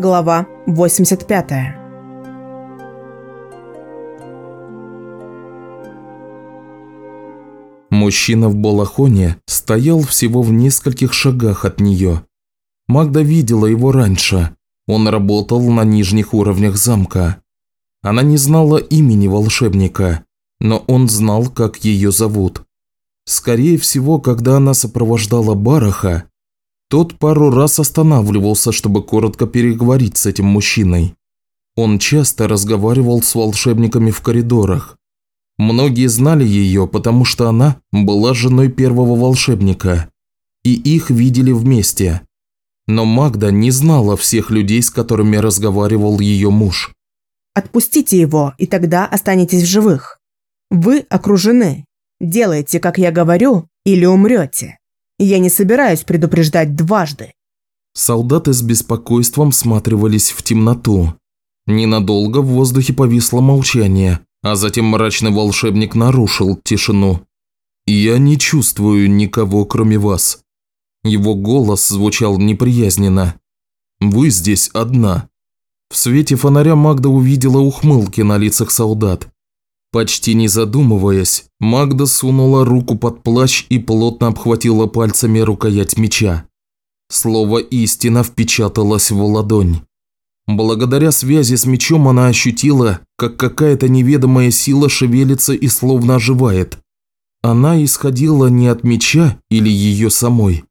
Глава 85 Мужчина в балахоне стоял всего в нескольких шагах от нее. Магда видела его раньше. Он работал на нижних уровнях замка. Она не знала имени волшебника, но он знал, как ее зовут. Скорее всего, когда она сопровождала Бараха, тот пару раз останавливался, чтобы коротко переговорить с этим мужчиной. Он часто разговаривал с волшебниками в коридорах. Многие знали ее, потому что она была женой первого волшебника, и их видели вместе. Но Магда не знала всех людей, с которыми разговаривал ее муж. «Отпустите его, и тогда останетесь в живых. Вы окружены. Делайте, как я говорю, или умрете». Я не собираюсь предупреждать дважды. Солдаты с беспокойством всматривались в темноту. Ненадолго в воздухе повисло молчание, а затем мрачный волшебник нарушил тишину. «Я не чувствую никого, кроме вас». Его голос звучал неприязненно. «Вы здесь одна». В свете фонаря Магда увидела ухмылки на лицах солдат. Почти не задумываясь, Магда сунула руку под плащ и плотно обхватила пальцами рукоять меча. Слово «истина» впечаталось в ладонь. Благодаря связи с мечом она ощутила, как какая-то неведомая сила шевелится и словно оживает. Она исходила не от меча или ее самой,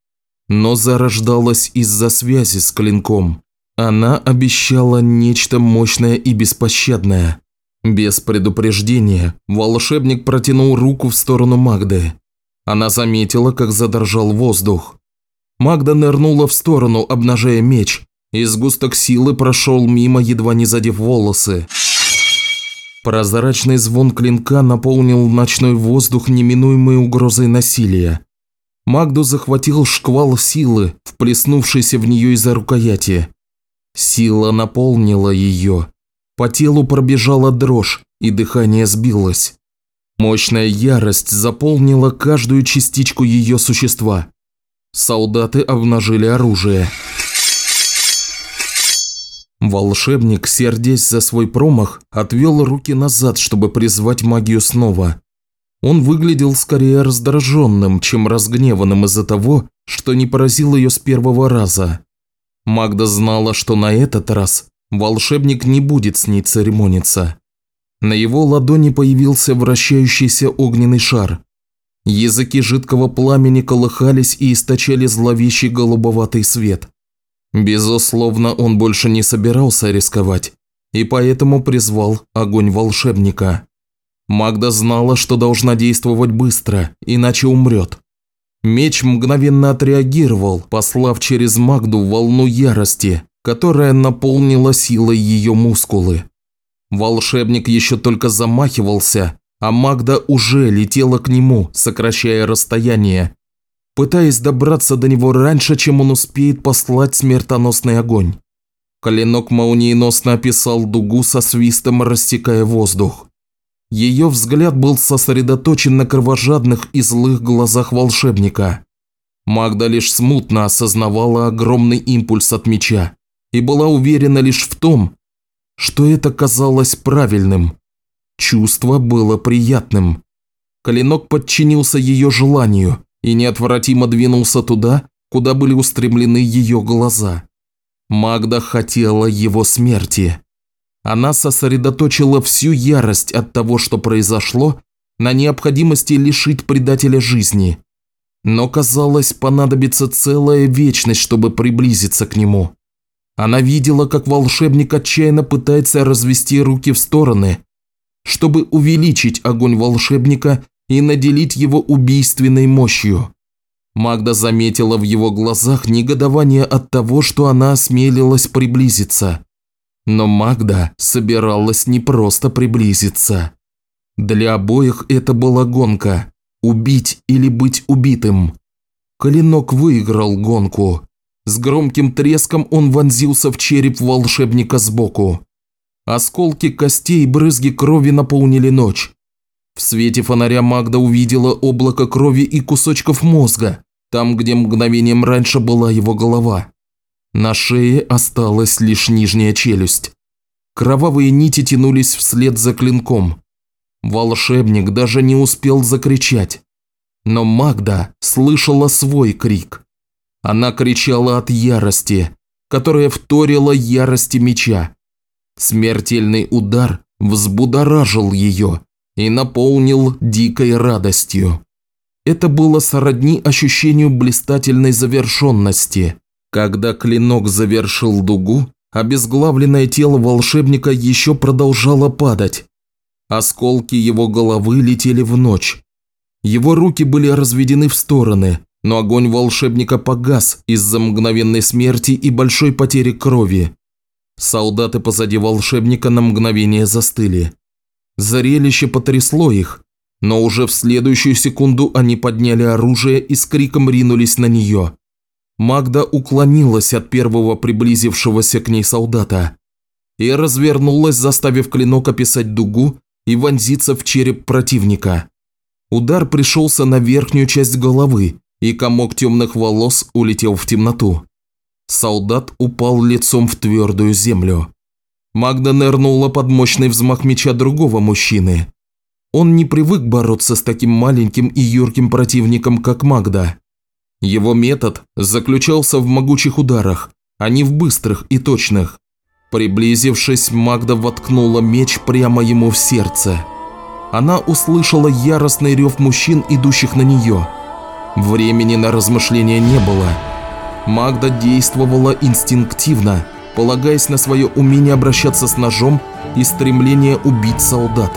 но зарождалась из-за связи с клинком. Она обещала нечто мощное и беспощадное. Без предупреждения волшебник протянул руку в сторону Магды. Она заметила, как задрожал воздух. Магда нырнула в сторону, обнажая меч, и сгусток силы прошел мимо, едва не задев волосы. Прозрачный звон клинка наполнил ночной воздух неминуемой угрозой насилия. Магду захватил шквал силы, вплеснувшийся в нее из-за рукояти. Сила наполнила ее, по телу пробежала дрожь, и дыхание сбилось. Мощная ярость заполнила каждую частичку ее существа. Солдаты обнажили оружие. Волшебник, сердясь за свой промах, отвел руки назад, чтобы призвать магию снова. Он выглядел скорее раздраженным, чем разгневанным из-за того, что не поразил ее с первого раза. Магда знала, что на этот раз Волшебник не будет с ней церемониться. На его ладони появился вращающийся огненный шар. Языки жидкого пламени колыхались и источали зловещий голубоватый свет. Безусловно, он больше не собирался рисковать, и поэтому призвал огонь волшебника. Магда знала, что должна действовать быстро, иначе умрет. Меч мгновенно отреагировал, послав через Магду волну ярости, которая наполнила силой ее мускулы. Волшебник еще только замахивался, а Магда уже летела к нему, сокращая расстояние, пытаясь добраться до него раньше, чем он успеет послать смертоносный огонь. Клинок молниеносно описал дугу со свистом, рассекая воздух. Ее взгляд был сосредоточен на кровожадных и злых глазах волшебника. Магда лишь смутно осознавала огромный импульс от меча и была уверена лишь в том, что это казалось правильным. Чувство было приятным. Клинок подчинился ее желанию и неотвратимо двинулся туда, куда были устремлены ее глаза. Магда хотела его смерти. Она сосредоточила всю ярость от того, что произошло, на необходимости лишить предателя жизни. Но, казалось, понадобится целая вечность, чтобы приблизиться к нему. Она видела, как волшебник отчаянно пытается развести руки в стороны, чтобы увеличить огонь волшебника и наделить его убийственной мощью. Магда заметила в его глазах негодование от того, что она осмелилась приблизиться. Но Магда собиралась не просто приблизиться. Для обоих это была гонка – убить или быть убитым. Клинок выиграл гонку. С громким треском он вонзился в череп волшебника сбоку. Осколки костей и брызги крови наполнили ночь. В свете фонаря Магда увидела облако крови и кусочков мозга, там, где мгновением раньше была его голова. На шее осталась лишь нижняя челюсть. Кровавые нити тянулись вслед за клинком. Волшебник даже не успел закричать. Но Магда слышала свой крик. Она кричала от ярости, которая вторила ярости меча. Смертельный удар взбудоражил ее и наполнил дикой радостью. Это было сродни ощущению блистательной завершенности. Когда клинок завершил дугу, обезглавленное тело волшебника еще продолжало падать. Осколки его головы летели в ночь. Его руки были разведены в стороны, но огонь волшебника погас из-за мгновенной смерти и большой потери крови. Солдаты позади волшебника на мгновение застыли. Зрелище потрясло их, но уже в следующую секунду они подняли оружие и с криком ринулись на нее. Магда уклонилась от первого приблизившегося к ней солдата и развернулась, заставив клинок описать дугу и вонзиться в череп противника. Удар пришелся на верхнюю часть головы, и комок темных волос улетел в темноту. Солдат упал лицом в твердую землю. Магда нырнула под мощный взмах меча другого мужчины. Он не привык бороться с таким маленьким и юрким противником, как Магда. Его метод заключался в могучих ударах, а не в быстрых и точных. Приблизившись, Магда воткнула меч прямо ему в сердце. Она услышала яростный рев мужчин, идущих на нее. Времени на размышления не было. Магда действовала инстинктивно, полагаясь на свое умение обращаться с ножом и стремление убить солдат.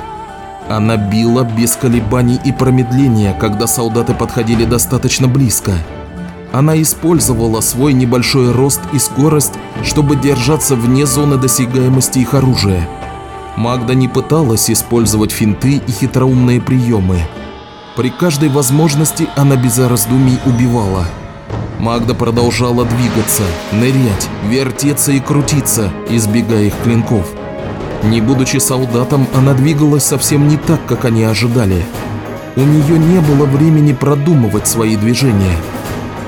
Она била без колебаний и промедления, когда солдаты подходили достаточно близко. Она использовала свой небольшой рост и скорость, чтобы держаться вне зоны досягаемости их оружия. Магда не пыталась использовать финты и хитроумные приемы. При каждой возможности она без раздумий убивала. Магда продолжала двигаться, нырять, вертеться и крутиться, избегая их клинков. Не будучи солдатом, она двигалась совсем не так, как они ожидали. У нее не было времени продумывать свои движения.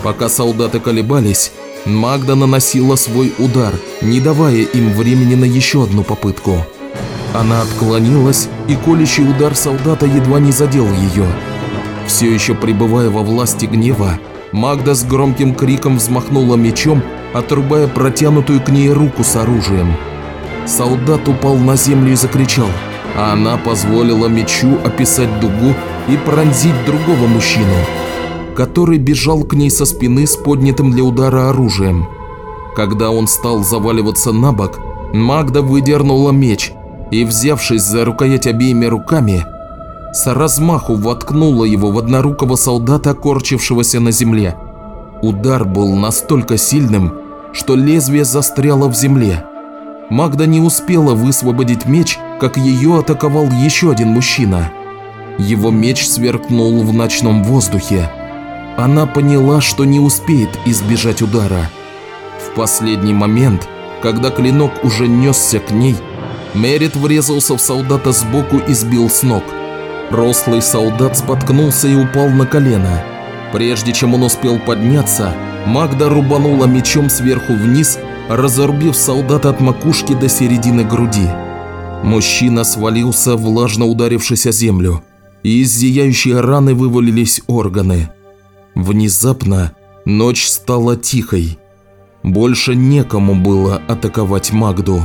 Пока солдаты колебались, Магда наносила свой удар, не давая им времени на еще одну попытку. Она отклонилась, и колющий удар солдата едва не задел ее. Все еще пребывая во власти гнева, Магда с громким криком взмахнула мечом, отрубая протянутую к ней руку с оружием. Солдат упал на землю и закричал, а она позволила мечу описать дугу и пронзить другого мужчину, который бежал к ней со спины с поднятым для удара оружием. Когда он стал заваливаться на бок, Магда выдернула меч и, взявшись за рукоять обеими руками, с размаху воткнула его в однорукого солдата, корчившегося на земле. Удар был настолько сильным, что лезвие застряло в земле. Магда не успела высвободить меч, как ее атаковал еще один мужчина. Его меч сверкнул в ночном воздухе. Она поняла, что не успеет избежать удара. В последний момент, когда клинок уже несся к ней, Мерит врезался в солдата сбоку и сбил с ног. Рослый солдат споткнулся и упал на колено. Прежде чем он успел подняться, Магда рубанула мечом сверху вниз, разорбив солдата от макушки до середины груди. Мужчина свалился, влажно ударившись о землю, и из зияющей раны вывалились органы. Внезапно ночь стала тихой. Больше некому было атаковать Магду.